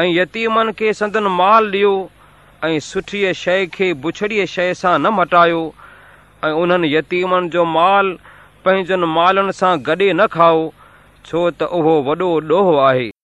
۽ يتيمن کي سندن مال ڏيو ۽ سٺيءَ شيءِ کي بڇڙيءَ شيءِ سان نه مٽايو ۽ انهن يتيمن جو مال پنهنجن مالن سان گڏي نه کائو ڇو ته اهو وڏو ڏوهو آهي.